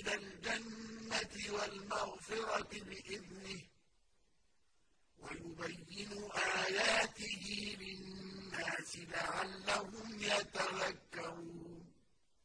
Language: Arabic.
إلى الجنة والمغفرة بإذنه ويبين آياته للناس لعلهم يتذكرون.